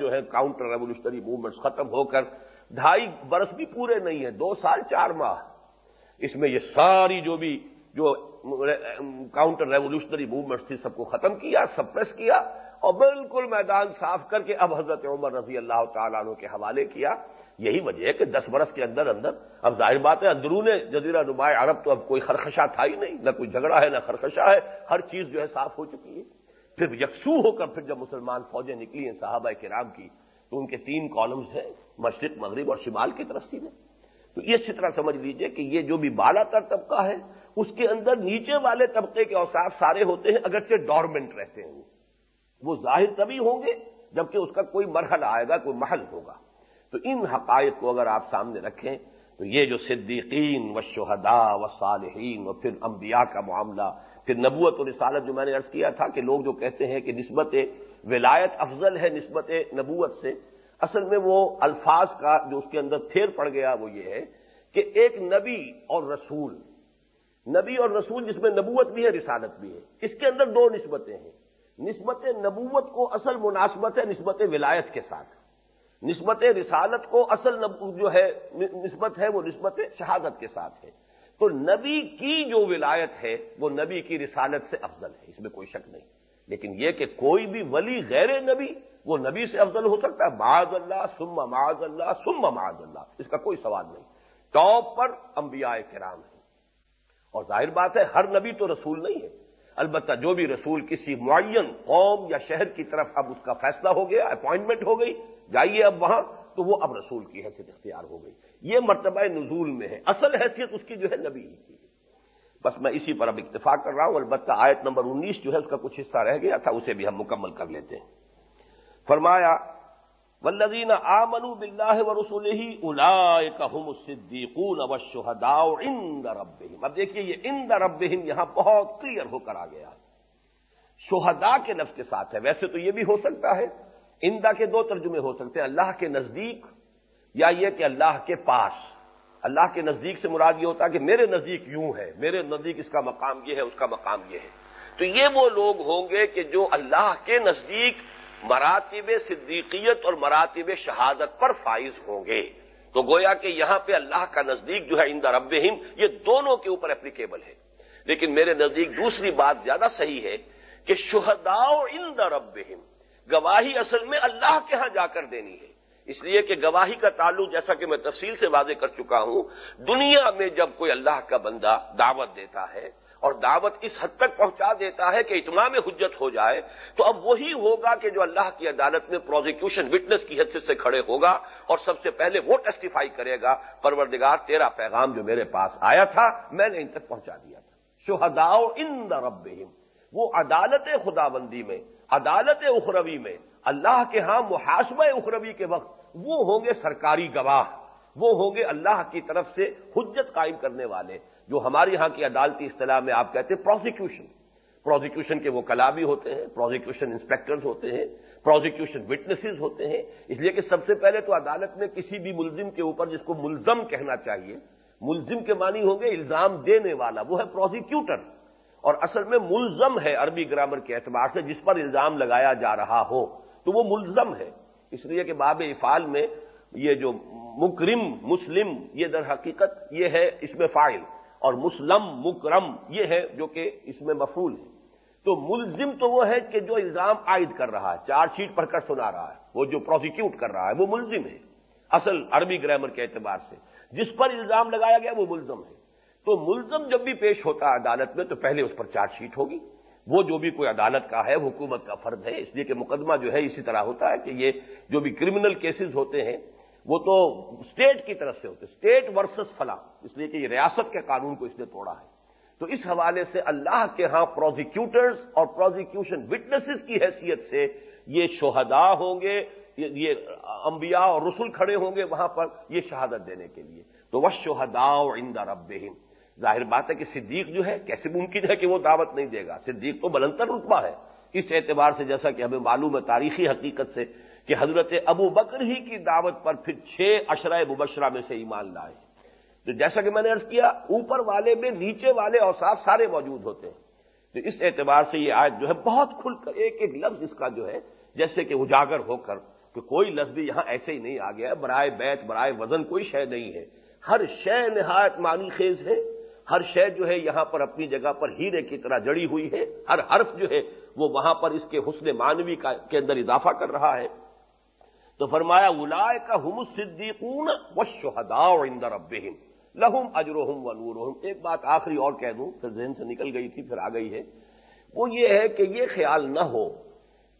جو ہے counter revolutionary movements ختم ہو کر ڈھائی برس بھی پورے نہیں ہیں، دو سال، چار ماہ۔ اس میں یہ ساری جو بھی جو کاؤنٹر ریولیوشنری موومنٹس تھی، سب کو ختم کیا سپریس کیا اور بالکل میدان صاف کر کے اب حضرت عمر رضی اللہ تعالیٰ عنہ کے حوالے کیا۔ یہی وجہ ہے کہ دس برس کے اندر اندر، اب ظاہر بات ہے، اندرون جزیرہ نمایاں عرب تو اب کوئی خرخشہ تھا ہی نہیں۔ نہ کوئی جھگڑا ہے، نہ خرخشہ ہے۔ ہر چیز جو ہے صاف ہو چکی ہے۔ پھر یکسو ہو کر پھر جب مسلمان فوجیں نکلی ہیں صحابہ کرام کی، تو ان کے تین کالمز ہیں، مشرق، مغرب اور شمال کی طرف سیدھے تو یہ اسی طرح سمجھ لیجیے کہ یہ جو بھی بالا تر طبقہ ہے، اس کے اندر نیچے والے طبقے کے اوساف سارے ہوتے ہیں، اگرچہ ڈورمنٹ رہتے ہیں۔ وہ ظاہر تبھی ہوں گے جبکہ اس کا کوئی مرحلہ آئے گا، کوئی محل ہوگا۔ تو ان حقائق کو اگر آپ سامنے رکھیں، تو یہ جو صدیقین و شہدا و صالحین و پھر انبیاء کا معاملہ پھر نبوت و رسالت جو میں نے ارض کیا تھا کہ لوگ جو کہتے ہیں کہ نسبت ولایت افضل ہے نسبت نبوت سے، اصل میں وہ الفاظ کا جو اس کے اندر تھیر پڑ گیا وہ یہ ہے کہ ایک نبی اور رسول، نبی اور رسول جس میں نبوت بھی ہے، رسالت بھی ہے، اس کے اندر دو نسبتیں ہیں۔ نسبت نبوت کو اصل مناسبت ہے نسبت ولایت کے ساتھ۔ نسبت رسالت کو اصل جو ہے، نسبت ہے وہ نسبت شہادت کے ساتھ ہے۔ تو نبی کی جو ولایت ہے، وہ نبی کی رسالت سے افضل ہے، اس میں کوئی شک نہیں۔ لیکن یہ کہ کوئی بھی ولی غیر نبی، وہ نبی سے افضل ہو سکتا ہے۔ معاذ اللہ سم معاذ اللہ سم معاذ اللہ۔ اس کا کوئی سوال نہیں۔ ٹاپ پر انبیاء کرام ہیں۔ اور ظاہر بات ہے، ہر نبی تو رسول نہیں ہے۔ البتہ جو بھی رسول کسی معین قوم یا شہر کی طرف اب اس کا فیصلہ ہو گیا، اپوائنٹمنٹ ہو گئی، جائیے اب وہاں۔ تو وہ اب رسول کی حیثیت اختیار ہو گئی۔ یہ مرتبہ نزول میں ہے۔ اصل حیثیت اس کی جو ہے نبی ہی کی۔ بس میں اسی پر اب اتفاق کر رہا ہوں۔ البتہ آیت نمبر انیس جو ہے اس کا کچھ حصہ رہ گیا تھا، اسے بھی ہم مکمل کر لیتے ہیں۔ فرمایا ولدین آ منو بلّہ و رسول ہی الا صدیقون اب شہدا ان رب اب دیکھیے، یہ ان رب یہاں بہت کلیئر ہو کر آ گیا۔ شہدا کے لفظ کے ساتھ ہے۔ ویسے تو یہ بھی ہو سکتا ہے۔ اندا کے دو ترجمے ہو سکتے ہیں، اللہ کے نزدیک یا یہ کہ اللہ کے پاس۔ اللہ کے نزدیک سے مراد یہ ہوتا ہے کہ میرے نزدیک یوں ہے، میرے نزدیک اس کا مقام یہ ہے، اس کا مقام یہ ہے۔ تو یہ وہ لوگ ہوں گے کہ جو اللہ کے نزدیک مراتب صدیقیت اور مراتب شہادت پر فائز ہوں گے۔ تو گویا کہ یہاں پہ اللہ کا نزدیک جو ہے اندر رب یہ دونوں کے اوپر اپلیکیبل ہے۔ لیکن میرے نزدیک دوسری بات زیادہ صحیح ہے کہ شہدا اندر رب گواہی اصل میں اللہ کے ہاں جا کر دینی ہے۔ اس لیے کہ گواہی کا تعلق جیسا کہ میں تفصیل سے واضح کر چکا ہوں، دنیا میں جب کوئی اللہ کا بندہ دعوت دیتا ہے اور دعوت اس حد تک پہنچا دیتا ہے کہ اتمام حجت ہو جائے، تو اب وہی ہوگا کہ جو اللہ کی عدالت میں پروزیکیوشن وٹنس کی حیثیت سے کھڑے ہوگا اور سب سے پہلے وہ ٹیسٹیفائی کرے گا، پروردگار تیرا پیغام جو میرے پاس آیا تھا، میں نے ان تک پہنچا دیا تھا۔ شہداؤ ان رب وہ عدالت خدا بندی میں عدالت اخروی میں، اللہ کے ہاں محاسبہ اخروی کے وقت وہ ہوں گے سرکاری گواہ، وہ ہوں گے اللہ کی طرف سے حجت قائم کرنے والے، جو ہمارے ہاں کی عدالتی اصطلاح میں آپ کہتے ہیں پروزیکیوشن پروزیکیوشن کے وہ کلا بھی ہوتے ہیں پروزیکیوشن انسپیکٹرز ہوتے ہیں پروزیکیوشن وٹنسز ہوتے ہیں۔ اس لیے کہ سب سے پہلے تو عدالت میں کسی بھی ملزم کے اوپر جس کو ملزم کہنا چاہیے، ملزم کے معنی ہوں گے الزام دینے والا، وہ ہے پروزیکیوٹر اور اصل میں ملزم ہے عربی گرامر کے اعتبار سے جس پر الزام لگایا جا رہا ہو، تو وہ ملزم ہے۔ اس لیے کہ باب افعال میں یہ جو مکرم، مسلم، یہ در حقیقت یہ ہے اس میں فائل اور مسلم، مکرم یہ ہے جو کہ اس میں مفول ہے۔ تو ملزم تو وہ ہے کہ جو الزام عائد کر رہا ہے چارج شیٹ پڑھ کر سنا رہا ہے، وہ جو پروسیکیوٹ کر رہا ہے، وہ ملزم ہے۔ اصل عربی گرامر کے اعتبار سے جس پر الزام لگایا گیا وہ ملزم ہے۔ تو ملزم جب بھی پیش ہوتا ہے عدالت میں تو پہلے اس پر چارج شیٹ ہوگی۔ وہ جو بھی کوئی عدالت کا ہے حکومت کا فرد ہے۔ اس لیے کہ مقدمہ جو ہے اسی طرح ہوتا ہے کہ یہ جو بھی کرمنل کیسز ہوتے ہیں، وہ تو اسٹیٹ کی طرف سے ہوتے اسٹیٹ ورسز فلاں۔ اس لیے کہ یہ ریاست کے قانون کو اس نے توڑا ہے۔ تو اس حوالے سے اللہ کے ہاں پروزیکیوٹرز اور پروزیکیوشن وٹنسز کی حیثیت سے یہ شہدا ہوں گے، یہ انبیاء اور رسول کھڑے ہوں گے وہاں پر یہ شہادت دینے کے لیے۔ تو وہ شہدا عند ربہم ظاہر بات ہے کہ صدیق جو ہے، کیسے ممکن ہے کہ وہ دعوت نہیں دے گا؟ صدیق تو بلندر رتبہ ہے۔ اس اعتبار سے جیسا کہ ہمیں معلوم ہے تاریخی حقیقت سے کہ حضرت ابو بکر ہی کی دعوت پر پھر چھ اشرۂ مبشرہ میں سے ایمان لائے۔ تو جیسا کہ میں نے ارض کیا، اوپر والے میں نیچے والے اوساف سارے موجود ہوتے ہیں۔ تو اس اعتبار سے یہ آیت جو ہے بہت کھل کر، ایک ایک لفظ اس کا جو ہے، جیسے کہ اجاگر ہو کر، کہ کوئی لفظ بھی یہاں ایسے ہی نہیں آ گیا برائے بیت، برائے وزن کوئی شے نہیں ہے۔ ہر شے نہایت معنی خیز ہے۔ ہر شے جو ہے یہاں پر اپنی جگہ پر ہیرے کی طرح جڑی ہوئی ہے۔ ہر حرف جو ہے وہ وہاں پر اس کے حسن مانوی کے اندر اضافہ کر رہا ہے۔ تو فرمایا الا کا ہم صدیقون و شہدا اندر اب لہم اجروہم و نورہم۔ ایک بات آخری اور کہہ دوں، پھر ذہن سے نکل گئی تھی، پھر آ گئی ہے۔ وہ یہ ہے کہ یہ خیال نہ ہو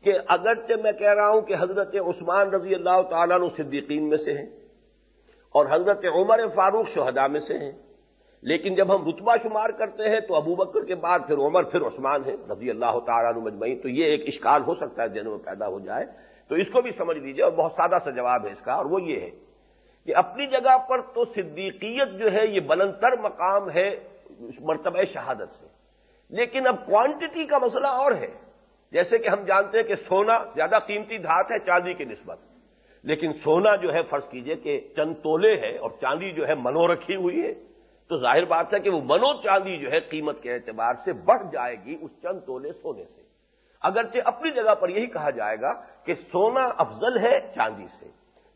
کہ اگرچہ میں کہہ رہا ہوں کہ حضرت عثمان رضی اللہ تعالیٰ صدیقین میں سے ہیں اور حضرت عمر فاروق شہدا میں سے ہیں۔ لیکن جب ہم رتبہ شمار کرتے ہیں تو ابو بکر کے بعد پھر عمر پھر عثمان ہے رضی اللہ تعالیٰ مجمعین۔ تو یہ ایک اشکال ہو سکتا ہے جنوں میں پیدا ہو جائے۔ تو اس کو بھی سمجھ لیجیے اور بہت سادہ سا جواب ہے اس کا، اور وہ یہ ہے کہ اپنی جگہ پر تو صدیقیت جو ہے یہ بلندر مقام ہے مرتبہ شہادت سے۔ لیکن اب کوانٹٹی کا مسئلہ اور ہے۔ جیسے کہ ہم جانتے ہیں کہ سونا زیادہ قیمتی دھات ہے چاندی کی نسبت۔ لیکن سونا جو ہے فرض کیجیے کہ چند تولے ہے اور چاندی جو ہے منو رکھی ہوئی ہے۔ تو ظاہر بات ہے کہ وہ منو چاندی جو ہے قیمت کے اعتبار سے بڑھ جائے گی اس چند تولے سونے سے۔ اگرچہ اپنی جگہ پر یہی کہا جائے گا کہ سونا افضل ہے چاندی سے۔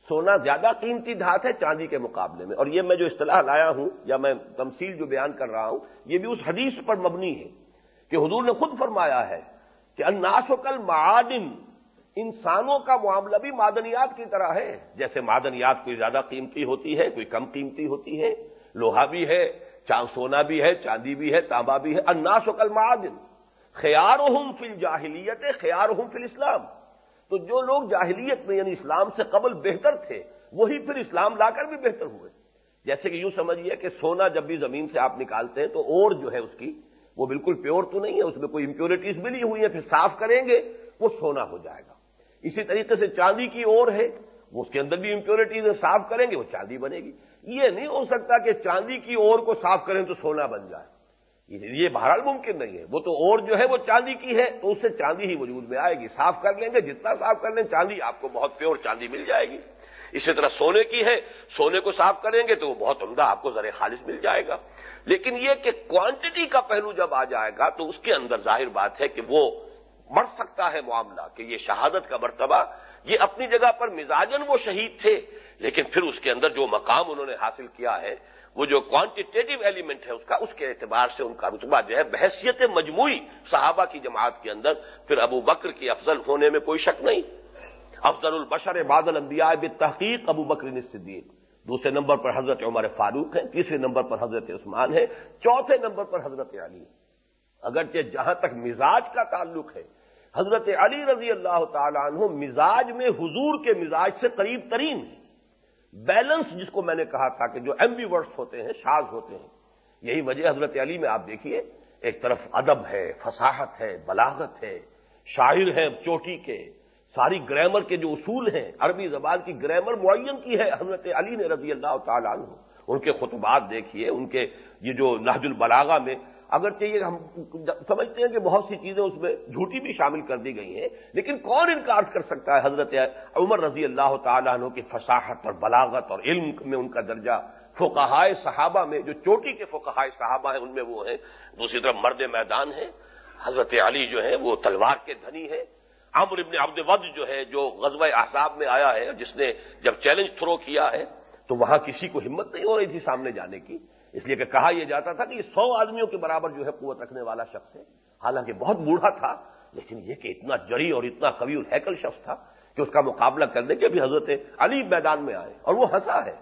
سونا زیادہ قیمتی دھات ہے چاندی کے مقابلے میں۔ اور یہ میں جو اصطلاح لایا ہوں یا میں تمثیل جو بیان کر رہا ہوں، یہ بھی اس حدیث پر مبنی ہے کہ حضور نے خود فرمایا ہے کہ اناس و کل معادن، انسانوں کا معاملہ بھی معدنیات کی طرح ہے۔ جیسے معدنیات کوئی زیادہ قیمتی ہوتی ہے، کوئی کم قیمتی ہوتی ہے لوہا بھی ہے، چاند سونا بھی ہے، چاندی بھی ہے تانبا بھی ہے اناس و کل معادن خیار ہوں فل جاہلیت خیار ہوں فل اسلام تو جو لوگ جاہلیت میں یعنی اسلام سے قبل بہتر تھے، وہی پھر اسلام لا کر بھی بہتر ہوئے۔ جیسے کہ یوں سمجھیے کہ سونا جب بھی زمین سے آپ نکالتے ہیں تو اور جو ہے اس کی، وہ بالکل پیور تو نہیں ہے، اس میں کوئی امپیورٹیز ملی ہوئی ہیں، پھر صاف کریں گے، وہ سونا ہو جائے گا۔ اسی طریقے سے چاندی کی اور ہے، وہ اس کے اندر بھی امپیورٹیز صاف کریں گے، وہ چاندی بنے گی۔ یہ نہیں ہو سکتا کہ چاندی کی اور کو صاف کریں تو سونا بن جائے۔ یہ بہرحال ممکن نہیں ہے۔ وہ تو اور جو ہے وہ چاندی کی ہے تو اس سے چاندی ہی وجود میں آئے گی۔ صاف کر لیں گے، جتنا صاف کر لیں، چاندی آپ کو بہت پیور چاندی مل جائے گی۔ اسی طرح سونے کی ہے، سونے کو صاف کریں گے تو وہ بہت عمدہ آپ کو ذرے خالص مل جائے گا۔ لیکن یہ کہ کوانٹٹی کا پہلو جب آ جائے گا تو اس کے اندر ظاہر بات ہے کہ وہ مر سکتا ہے معاملہ کہ یہ شہادت کا مرتبہ، یہ اپنی جگہ پر مزاجن وہ شہید تھے۔ لیکن پھر اس کے اندر جو مقام انہوں نے حاصل کیا ہے، وہ جو کوانٹیٹیو ایلیمنٹ ہے، اس کا، اس کے اعتبار سے ان کا رتبہ جو ہے بحثیت مجموعی صحابہ کی جماعت کے اندر پھر ابو بکر کی افضل ہونے میں کوئی شک نہیں۔ افضل البشر بادل انبیاء بتحقیق ابو بکر صدیق دوسرے نمبر پر حضرت عمر فاروق ہیں، تیسرے نمبر پر حضرت عثمان ہے چوتھے نمبر پر حضرت علی۔ اگرچہ جہاں تک مزاج کا تعلق ہے، حضرت علی رضی اللہ تعالیٰ عنہ مزاج میں حضور کے مزاج سے قریب ترین ہے بیلنس جس کو میں نے کہا تھا کہ جو ایمبی ورڈس ہوتے ہیں شاز ہوتے ہیں، یہی وجہ حضرت علی میں آپ دیکھیے، ایک طرف ادب ہے، فصاحت ہے، بلاغت ہے، شاعر ہیں چوٹی کے، ساری گرامر کے جو اصول ہیں، عربی زبان کی گرامر معین کی ہے، حضرت علی نے رضی اللہ تعالیٰ عنہ۔ ان کے خطبات دیکھیے، ان کے یہ جو نہج البلاغا میں اگر چاہیے ہم سمجھتے ہیں کہ بہت سی چیزیں اس میں جھوٹی بھی شامل کر دی گئی ہیں، لیکن کون انکار کر سکتا ہے حضرت عمر رضی اللہ تعالیٰ عنہ کی فصاحت اور بلاغت اور علم میں ان کا درجہ؟ فقہائے صحابہ میں، جو چوٹی کے فقہائے صحابہ ہیں، ان میں وہ ہیں۔ دوسری طرف مرد میدان ہیں۔ حضرت علی جو ہے وہ تلوار کے دھنی ہے عمر ابن عبد ود جو ہے جو غزوہ احساب میں آیا ہے جس نے جب چیلنج تھرو کیا ہے، تو وہاں کسی کو ہمت نہیں ہو رہی تھی سامنے جانے کی۔ اس لیے کہ کہا یہ جاتا تھا کہ یہ سو آدمیوں کے برابر جو ہے قوت رکھنے والا شخص ہے۔ حالانکہ بہت بوڑھا تھا، لیکن یہ کہ اتنا جری اور اتنا قوی الحیکل شخص تھا کہ اس کا مقابلہ کرنے کے بھی حضرت علی میدان میں آئے اور وہ ہنسا ہے۔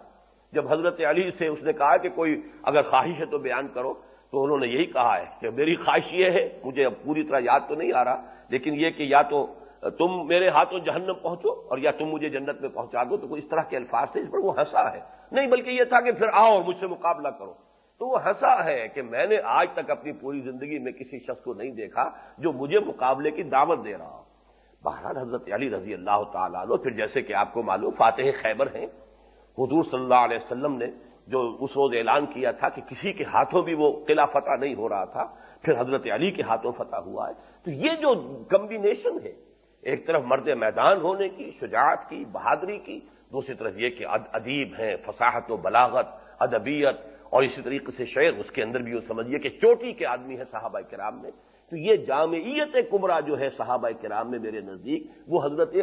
جب حضرت علی سے اس نے کہا کہ کوئی اگر خواہش ہے تو بیان کرو، تو انہوں نے یہی کہا ہے کہ میری خواہش یہ ہے، مجھے اب پوری طرح یاد تو نہیں آ رہا، لیکن یہ کہ یا تو تم میرے ہاتھوں جہنم پہنچو اور یا تم مجھے جنت میں پہنچا دو تو کوئی اس طرح کے الفاظ تھے اس پر وہ ہنسا ہے۔ نہیں بلکہ یہ تھا کہ پھر آؤ اور مجھ سے مقابلہ کرو۔ تو وہ ہنسا ہے کہ میں نے آج تک اپنی پوری زندگی میں کسی شخص کو نہیں دیکھا جو مجھے مقابلے کی دعوت دے رہا ہو۔ بہرحال حضرت علی رضی اللہ تعالیٰ عنہ، پھر جیسے کہ آپ کو معلوم، فاتح خیبر ہیں۔ حضور صلی اللہ علیہ وسلم نے جو اس روز اعلان کیا تھا کہ کسی کے ہاتھوں بھی وہ قلعہ فتح نہیں ہو رہا تھا، پھر حضرت علی کے ہاتھوں فتح ہوا ہے۔ تو یہ جو کمبینیشن ہے ایک طرف مرد میدان ہونے کی، شجاعت کی، بہادری کی، دوسری طرف یہ کہ ادیب ہیں، فصاحت و بلاغت، ادبیت، اور اسی طریقے سے شعر اس کے اندر بھی وہ سمجھیے کہ چوٹی کے آدمی ہے صحابہ کرام میں۔ تو یہ جامعیت کمرہ جو ہے صحابہ کرام میں میرے نزدیک، وہ حضرت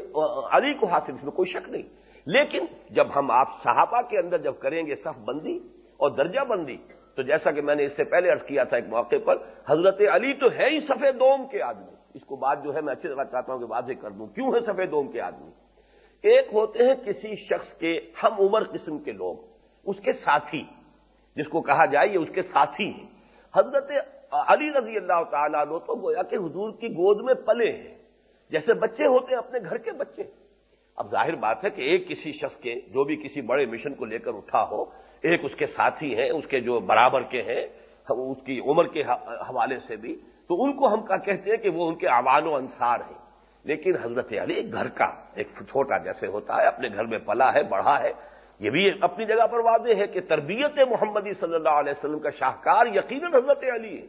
علی کو حاصل، اس میں کوئی شک نہیں۔ لیکن جب ہم آپ صحابہ کے اندر جب کریں گے صف بندی اور درجہ بندی، تو جیسا کہ میں نے اس سے پہلے ارض کیا تھا ایک موقع پر، حضرت علی تو ہے ہی سفید دوم کے آدمی۔ اس کو بات جو ہے میں اچھی طرح چاہتا ہوں کہ واضح کر دوں۔ کیوں ہے سفید دوم کے آدمی؟ ایک ہوتے ہیں کسی شخص کے ہم عمر قسم کے لوگ، اس کے ساتھی، جس کو کہا جائے یہ اس کے ساتھی ہیں۔ حضرت علی رضی اللہ تعالیٰ لو تو گویا کہ حضور کی گود میں پلے ہیں، جیسے بچے ہوتے ہیں اپنے گھر کے بچے۔ اب ظاہر بات ہے کہ ایک کسی شخص کے، جو بھی کسی بڑے مشن کو لے کر اٹھا ہو، ایک اس کے ساتھی ہیں، اس کے جو برابر کے ہیں، اس کی عمر کے حوالے سے بھی۔ تو ان کو ہم کہتے ہیں کہ وہ ان کے عوان و انصار ہیں۔ لیکن حضرت علی گھر کا، ایک چھوٹا جیسے ہوتا ہے، اپنے گھر میں پلا ہے، بڑھا ہے۔ یہ بھی اپنی جگہ پر واضح ہے کہ تربیت محمدی صلی اللہ علیہ وسلم کا شاہکار یقیناً حضرت علی ہے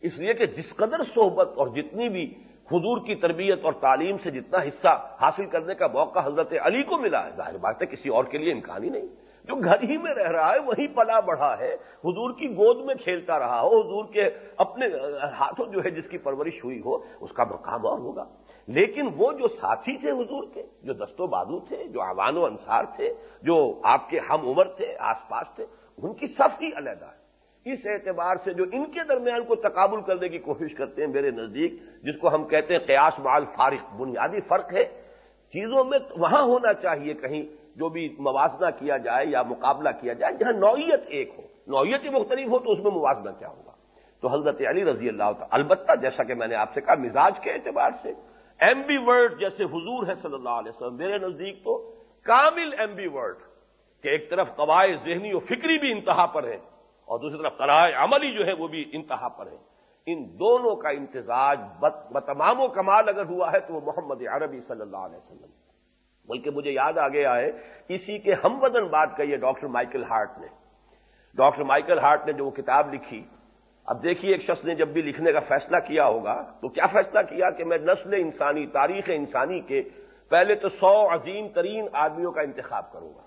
اس لیے کہ جس قدر صحبت اور جتنی بھی حضور کی تربیت اور تعلیم سے جتنا حصہ حاصل کرنے کا موقع حضرت علی کو ملا ہے، ظاہر بات ہے کسی اور کے لیے امکان ہی نہیں۔ جو گھر ہی میں رہ رہا ہے وہیں پلا بڑھا ہے۔ حضور کی گود میں کھیلتا رہا ہو، حضور کے اپنے ہاتھوں جو ہے، جس کی پرورش ہوئی ہو، اس کا مقام اور ہوگا۔ لیکن وہ جو ساتھی تھے حضور کے، جو دستوں بازو تھے، جو عوان و انصار تھے، جو آپ کے ہم عمر تھے، آس پاس تھے، ان کی سب ہی علیحدہ ہے۔ اس اعتبار سے جو ان کے درمیان کو تقابل کرنے کی کوشش کرتے ہیں میرے نزدیک، جس کو ہم کہتے ہیں قیاس مال فارق بنیادی فرق ہے۔ چیزوں میں وہاں ہونا چاہیے کہیں۔ جو بھی موازنہ کیا جائے یا مقابلہ کیا جائے، جہاں نوعیت ایک ہو، نوعیت مختلف ہو تو اس میں موازنہ کیا ہوگا۔ تو حضرت علی رضی اللہ تعالی، البتہ جیسا کہ میں نے آپ سے کہا، مزاج کے اعتبار سے ایم بی ورڈ جیسے حضور ہے صلی اللہ علیہ وسلم، میرے نزدیک تو کامل ایم بی ورڈ کہ ایک طرف قواعد ذہنی و فکری بھی انتہا پر ہے اور دوسری طرف قرائے عملی جو ہے وہ بھی انتہا پر ہے ان دونوں کا امتزاج بتمام و کمال اگر ہوا ہے تو وہ محمد عربی صلی اللہ علیہ وسلم۔ بلکہ مجھے یاد آ گیا ہے اسی کے ہم وزن بات کہی ہے ڈاکٹر مائیکل ہارٹ نے۔ ڈاکٹر مائیکل ہارٹ نے جو وہ کتاب لکھی، اب دیکھیے ایک شخص نے جب بھی لکھنے کا فیصلہ کیا ہوگا، تو کیا فیصلہ کیا کہ میں نسل انسانی، تاریخ انسانی کے پہلے تو سو عظیم ترین آدمیوں کا انتخاب کروں گا۔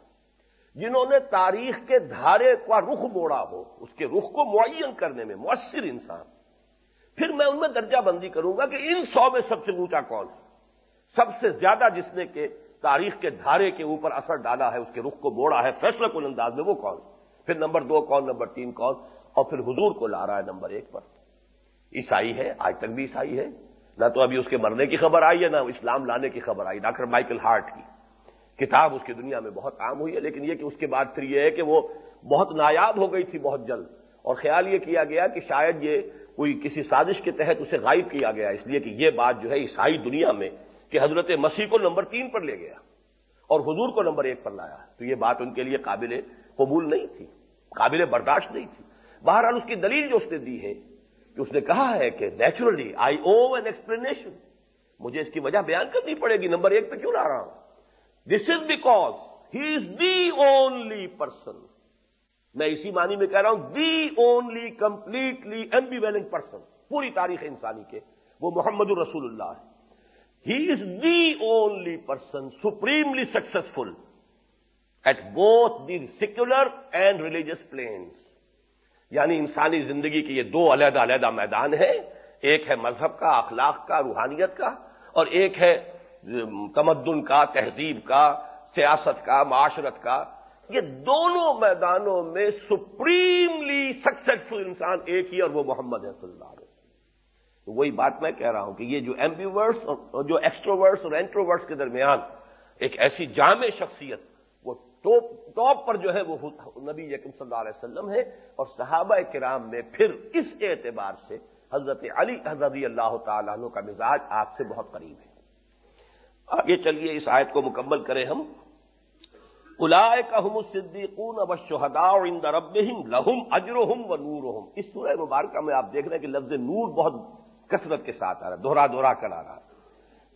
جنہوں نے تاریخ کے دھارے کا رخ موڑا ہو، اس کے رخ کو معین کرنے میں مؤثر انسان۔ پھر میں ان میں درجہ بندی کروں گا کہ ان سو میں سب سے اونچا کون ہے، سب سے زیادہ جس نے کہ تاریخ کے دھارے کے اوپر اثر ڈالا ہے، اس کے رخ کو موڑا ہے۔ فیصلہ کن انداز میں وہ کون؟ پھر نمبر دو کون، نمبر تین کون؟ اور پھر حضور کو لا رہا ہے نمبر ایک پر۔ عیسائی ہے، آج تک بھی عیسائی ہے۔ نہ تو ابھی اس کے مرنے کی خبر آئی ہے، نہ اسلام لانے کی خبر آئی۔ ڈاکٹر مائیکل ہارٹ کی کتاب اس کی دنیا میں بہت عام ہوئی ہے، لیکن یہ کہ اس کے بعد پھر یہ ہے کہ وہ بہت نایاب ہو گئی تھی، بہت جلد۔ اور خیال یہ کیا گیا کہ شاید یہ کوئی کسی سازش کے تحت اسے غائب کیا گیا، اس لیے کہ یہ بات جو ہے عیسائی دنیا میں کہ حضرت مسیح کو نمبر تین پر لے گیا اور حضور کو نمبر ایک پر لایا تو یہ بات ان کے لیے قابل قبول نہیں تھی، قابل برداشت نہیں تھی۔ بہرحال اس کی دلیل جو اس نے دی ہے کہ اس نے کہا ہے کہ naturally I owe an explanation مجھے اس کی وجہ بیان کرنی پڑے گی، نمبر ایک پہ کیوں لا رہا ہوں؟ This is because he is the only person میں اسی معنی میں کہہ رہا ہوں دی اونلی کمپلیٹلی ایمبیویلنگ پرسن پوری تاریخ انسانی کے، وہ محمد الرسول اللہ ہے۔ He is the only person supremely successful at both the secular and religious planes یعنی انسانی زندگی کے یہ دو علیحدہ علیحدہ میدان ہیں، ایک ہے مذہب کا، اخلاق کا، روحانیت کا، اور ایک ہے تمدن کا، تہذیب کا، سیاست کا، معاشرت کا۔ یہ دونوں میدانوں میں سپریملی سکسیسفل انسان ایک ہی اور وہ محمد ہے صلی اللہ علیہ وسلم وہی بات میں کہہ رہا ہوں کہ یہ جو ایمبیورس اور جو ایکسٹروورس اور اینٹروورس کے درمیان ایک ایسی جامع شخصیت، وہ ٹاپ پر جو ہے وہ نبی یکم صلی اللہ علیہ وسلم ہے اور صحابہ کرام میں پھر اس اعتبار سے حضرت علی حضرت اللہ تعالیٰ عنہ کا مزاج آپ سے بہت قریب ہے۔ آگے چلیے، اس آیت کو مکمل کریں ہم۔ الائے کا صدیقون اب شہدا ان درب لہم اجر و نور اس سورہ مبارکہ میں آپ دیکھ رہے ہیں کہ لفظ نور بہت کثرت کے ساتھ آ رہا ہے دوہرا دوہرا کر آ رہا ہے۔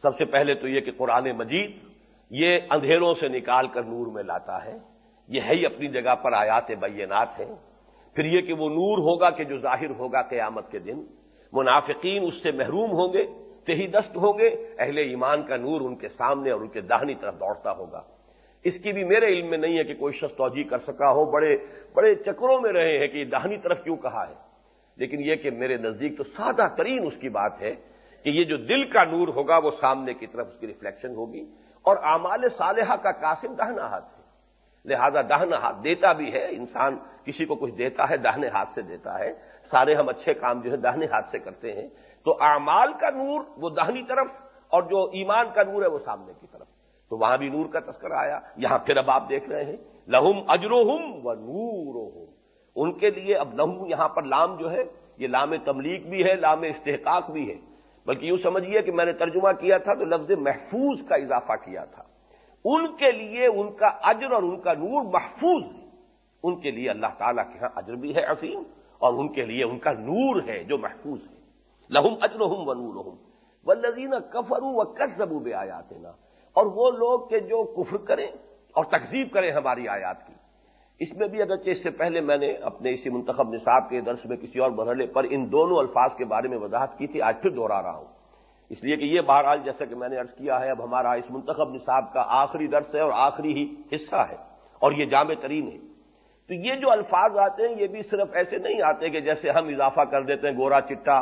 سب سے پہلے تو یہ کہ قرآن مجید یہ اندھیروں سے نکال کر نور میں لاتا ہے۔ یہ ہے ہی اپنی جگہ پر آیات بینات ہیں۔ پھر یہ کہ وہ نور ہوگا کہ جو ظاہر ہوگا قیامت کے دن۔ منافقین اس سے محروم ہوں گے ہی دست ہوں گے۔ اہل ایمان کا نور ان کے سامنے اور ان کے داہنی طرف دوڑتا ہوگا۔ اس کی بھی میرے علم میں نہیں ہے کہ کوئی شخص توجہ کر سکا ہو، بڑے بڑے چکروں میں رہے ہیں کہ یہ داہنی طرف کیوں کہا ہے۔ لیکن یہ کہ میرے نزدیک تو سادہ ترین اس کی بات ہے کہ یہ جو دل کا نور ہوگا وہ سامنے کی طرف اس کی ریفلیکشن ہوگی اور اعمال صالحہ کا قاسم دہنا ہاتھ ہے۔ لہذا دہنا ہاتھ دیتا بھی ہے، انسان کسی کو کچھ دیتا ہے دہنے ہاتھ سے دیتا ہے۔ سارے ہم اچھے کام جو ہے دہنے ہاتھ سے کرتے ہیں۔ تو اعمال کا نور وہ دہنی طرف اور جو ایمان کا نور ہے وہ سامنے کی طرف۔ تو وہاں بھی نور کا تذکرہ آیا۔ یہاں پھر اب آپ دیکھ رہے ہیں۔ لہم اجرو ہم و نور ان کے لیے اب لہم یہاں پر لام جو ہے، یہ لام تملیغ بھی ہے، لام استحقاق بھی ہے۔ بلکہ یوں سمجھیے کہ میں نے ترجمہ کیا تھا تو لفظ محفوظ کا اضافہ کیا تھا۔ ان کے لیے ان کا اجر اور ان کا نور محفوظ ہے۔ ان کے لیے اللہ تعالیٰ کے ہاں اجر بھی ہے عظیم، اور ان کے لیے ان کا نور ہے جو محفوظ ہے۔ لہم اجر ہوں و نور ہوں و لذین کفرو و کسبو بے آیات اور وہ لوگ کہ جو کفر کریں اور تقزیب کریں ہماری آیات کی۔ اس میں بھی اگرچہ اس سے پہلے میں نے اپنے اسی منتخب نصاب کے درس میں کسی اور مرحلے پر ان دونوں الفاظ کے بارے میں وضاحت کی تھی، آج پھر دوہرا رہا ہوں۔ اس لیے کہ یہ بہرحال جیسا کہ میں نے ارض کیا ہے، اب ہمارا اس منتخب نصاب کا آخری درس ہے اور آخری ہی حصہ ہے اور یہ جامع ترین ہے۔ تو یہ جو الفاظ آتے ہیں، یہ بھی صرف ایسے نہیں آتے کہ جیسے ہم اضافہ کر دیتے ہیں گورا چٹا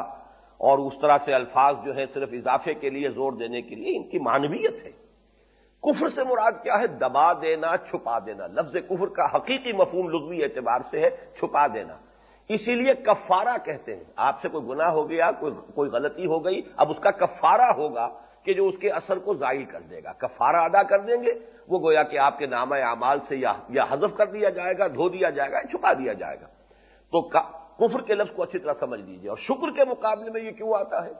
اور اس طرح سے الفاظ جو ہے صرف اضافے کے لیے زور دینے کے لیے ان کی مانویت ہے۔ کفر سے مراد کیا ہے؟ دبا دینا، چھپا دینا۔ لفظ کفر کا حقیقی مفہوم لغوی اعتبار سے ہے، چھپا دینا۔ اسی لیے کفارہ کہتے ہیں۔ آپ سے کوئی گناہ ہو گیا، کوئی کوئی غلطی ہو گئی، اب اس کا کفارہ ہوگا کہ جو اس کے اثر کو ظاہر کر دے گا۔ کفارہ ادا کر دیں گے، وہ گویا کہ آپ کے نامہ اعمال سے یا حذف کر دیا جائے گا، دھو دیا جائے گا یا چھپا دیا جائے گا۔ تو کفر کے لفظ کو اچھی طرح سمجھ لیجیے اور شکر کے مقابلے میں یہ کیوں آتا ہے؟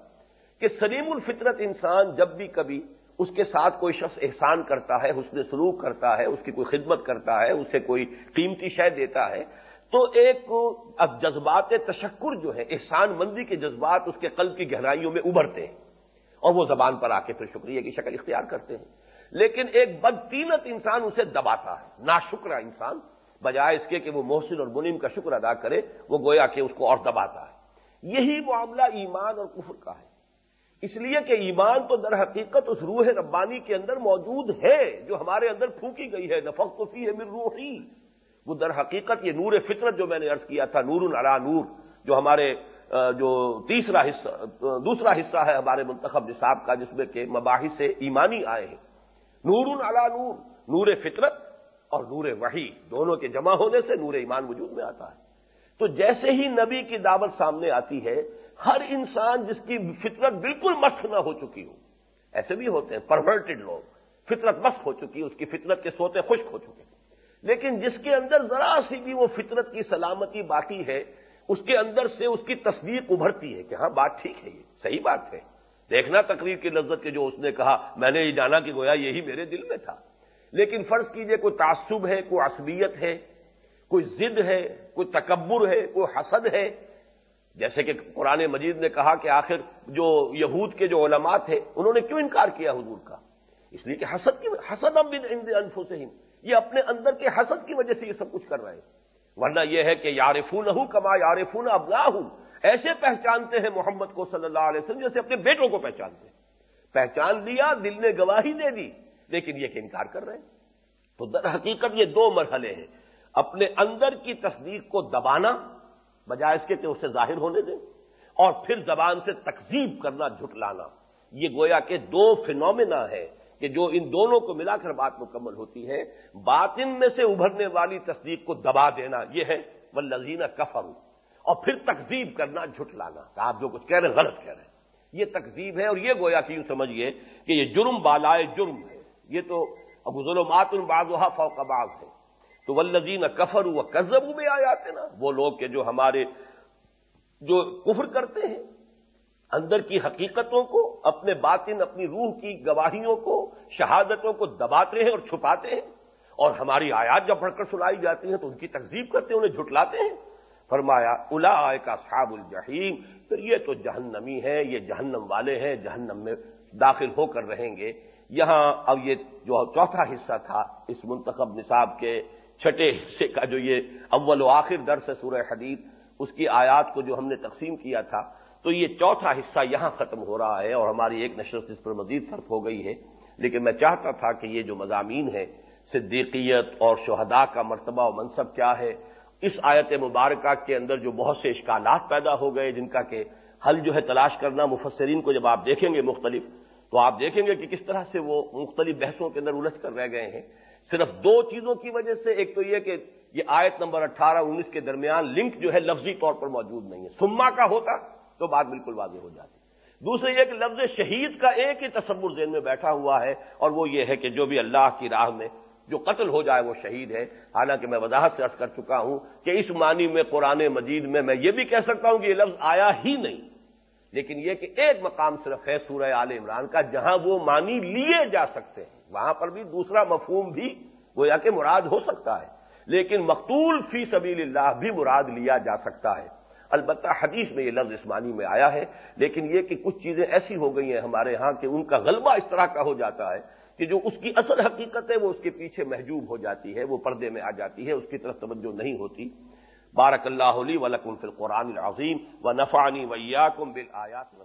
کہ سلیم الفطرت انسان جب بھی کبھی اس کے ساتھ کوئی شخص احسان کرتا ہے، حسن سلوک کرتا ہے، اس کی کوئی خدمت کرتا ہے، اسے کوئی قیمتی شے دیتا ہے، تو ایک اب جذبات تشکر جو ہے، احسان مندی کے جذبات اس کے قلب کی گہرائیوں میں ابھرتے ہیں، اور وہ زبان پر آ کے پھر شکریہ کی شکل اختیار کرتے ہیں۔ لیکن ایک بدتینت انسان اسے دباتا ہے نا انسان، بجائے اس کے کہ وہ محسن اور منیم کا شکر ادا کرے، وہ گویا کہ اس کو اور دباتا ہے۔ یہی معاملہ ایمان اور کفر کا ہے۔ اس لیے کہ ایمان تو در حقیقت اس روح ربانی کے اندر موجود ہے، جو ہمارے اندر پھونکی گئی ہے نفق تو فی ہے مر روحی۔ وہ در حقیقت یہ نور فطرت جو میں نے ارض کیا تھا نور العلا نور، جو ہمارے جو تیسرا حصہ دوسرا حصہ ہے ہمارے منتخب نصاب کا، جس میں کہ مباحث سے ایمانی آئے ہیں۔ نور العلا نور نور فطرت اور نور وحی، دونوں کے جمع ہونے سے نور ایمان وجود میں آتا ہے۔ تو جیسے ہی نبی کی دعوت سامنے آتی ہے ہر انسان جس کی فطرت بالکل مست نہ ہو چکی ہو، ایسے بھی ہوتے ہیں پرورٹڈ لوگ، فطرت مست ہو چکی، اس کی فطرت کے سوتے خشک ہو چکے لیکن جس کے اندر ذرا سی بھی وہ فطرت کی سلامتی باقی ہے، اس کے اندر سے اس کی تصدیق ابھرتی ہے کہ ہاں بات ٹھیک ہے یہ، صحیح بات ہے۔ دیکھنا تقریر کی لذت کے جو اس نے کہا، میں نے یہ جانا کہ گویا یہی میرے دل میں تھا۔ لیکن فرض کیجیے، کوئی تعصب ہے، کوئی عصبیت ہے، کوئی ضد ہے، کوئی تکبر ہے، کوئی حسد ہے جیسے کہ قرآن مجید نے کہا کہ آخر جو یہود کے جو علماء تھے، انہوں نے کیوں انکار کیا حضور کا؟ اس لیے کہ حسد کی حسد اب انفسہم۔ یہ اپنے اندر کے حسد کی وجہ سے یہ سب کچھ کر رہے ہیں۔ ورنہ یہ ہے کہ یارفون ہوں کما یارفون ابلا ہوں ایسے پہچانتے ہیں محمد کو صلی اللہ علیہ وسلم جیسے اپنے بیٹوں کو پہچانتے ہیں۔ پہچان لیا، دل نے گواہی دے دی، لیکن یہ کہ انکار کر رہے ہیں۔ تو در حقیقت یہ دو مرحلے ہیں۔ اپنے اندر کی تصدیق کو دبانا بجائے اس کے کہ اسے ظاہر ہونے دیں اور پھر زبان سے تقزیب کرنا، جھٹلانا۔ یہ گویا کہ دو فنومنا ہے کہ جو ان دونوں کو ملا کر بات مکمل ہوتی ہے باطن میں سے ابھرنے والی تصدیق کو دبا دینا، یہ ہے وہ لذینہ کفر اور پھر تقزیب کرنا، جھٹلانا۔ کہ آپ جو کچھ کہہ رہے ہیں، غلط کہہ رہے ہیں۔ یہ تقزیب ہے اور یہ گویا کہ یوں سمجھیے کہ یہ جرم، بالائے جرم ہے۔ یہ تو ظلمات الباز فوق باز ہے۔ تو ولزین کفر و کزب میں آ جاتے نا وہ لوگ کہ جو ہمارے جو کفر کرتے ہیں، اندر کی حقیقتوں کو، اپنے باطن، اپنی روح کی گواہیوں کو، شہادتوں کو دباتے ہیں اور چھپاتے ہیں، اور ہماری آیات جب پڑھ کر سنائی جاتی ہیں تو ان کی تقزیب کرتے ہیں، انہیں جھٹلاتے ہیں۔ فرمایا الا آئے کا صحاب الجحیم، پھر یہ تو جہنمی ہے یہ جہنم والے ہیں، جہنم میں داخل ہو کر رہیں گے۔ یہاں اب یہ جو چوتھا حصہ تھا، اس منتخب نصاب کے چھٹے حصے کا جو یہ اول و آخر درس ہے سورہ حدید، اس کی آیات کو جو ہم نے تقسیم کیا تھا، تو یہ چوتھا حصہ یہاں ختم ہو رہا ہے اور ہماری ایک نشست اس پر مزید صرف ہو گئی ہے۔ لیکن میں چاہتا تھا کہ یہ جو مضامین ہے صدیقیت اور شہداء کا مرتبہ و منصب کیا ہے، اس آیت مبارکہ کے اندر جو بہت سے اشکالات پیدا ہو گئے، جن کا کہ حل جو ہے تلاش کرنا مفسرین کو جب آپ دیکھیں گے مختلف، تو آپ دیکھیں گے کہ کس طرح سے وہ مختلف بحثوں کے اندر الجھ کر رہ گئے ہیں۔ صرف دو چیزوں کی وجہ سے، ایک تو یہ کہ یہ آیت نمبر اٹھارہ انیس کے درمیان لنک جو ہے لفظی طور پر موجود نہیں ہے۔ سما کا ہوتا تو بات بالکل واضح ہو جاتی۔ دوسرے یہ کہ لفظ شہید کا ایک ہی تصور ذہن میں بیٹھا ہوا ہے اور وہ یہ ہے کہ جو بھی اللہ کی راہ میں جو قتل ہو جائے وہ شہید ہے۔ حالانکہ میں وضاحت سے عرض کر چکا ہوں کہ اس معنی میں، قرآن مجید میں میں یہ بھی کہہ سکتا ہوں کہ یہ لفظ آیا ہی نہیں۔ لیکن یہ کہ ایک مقام صرف ہے سورہ آل عمران کا، جہاں وہ معنی لیے جا سکتے ہیں۔ وہاں پر بھی دوسرا مفہوم بھی گویا کہ مراد ہو سکتا ہے۔ لیکن مقتول فی سبیل اللہ بھی مراد لیا جا سکتا ہے۔ البتہ حدیث میں یہ لفظ اس معنی میں آیا ہے، لیکن یہ کہ کچھ چیزیں ایسی ہو گئی ہیں ہمارے ہاں کہ ان کا غلبہ اس طرح کا ہو جاتا ہے کہ جو اس کی اصل حقیقت ہے وہ اس کے پیچھے محجوب ہو جاتی ہے، وہ پردے میں آ جاتی ہے، اس کی طرف توجہ نہیں ہوتی۔ بارک اللہ علی ولکم فی القرآن العظیم و نفانی ویا کم بل آیات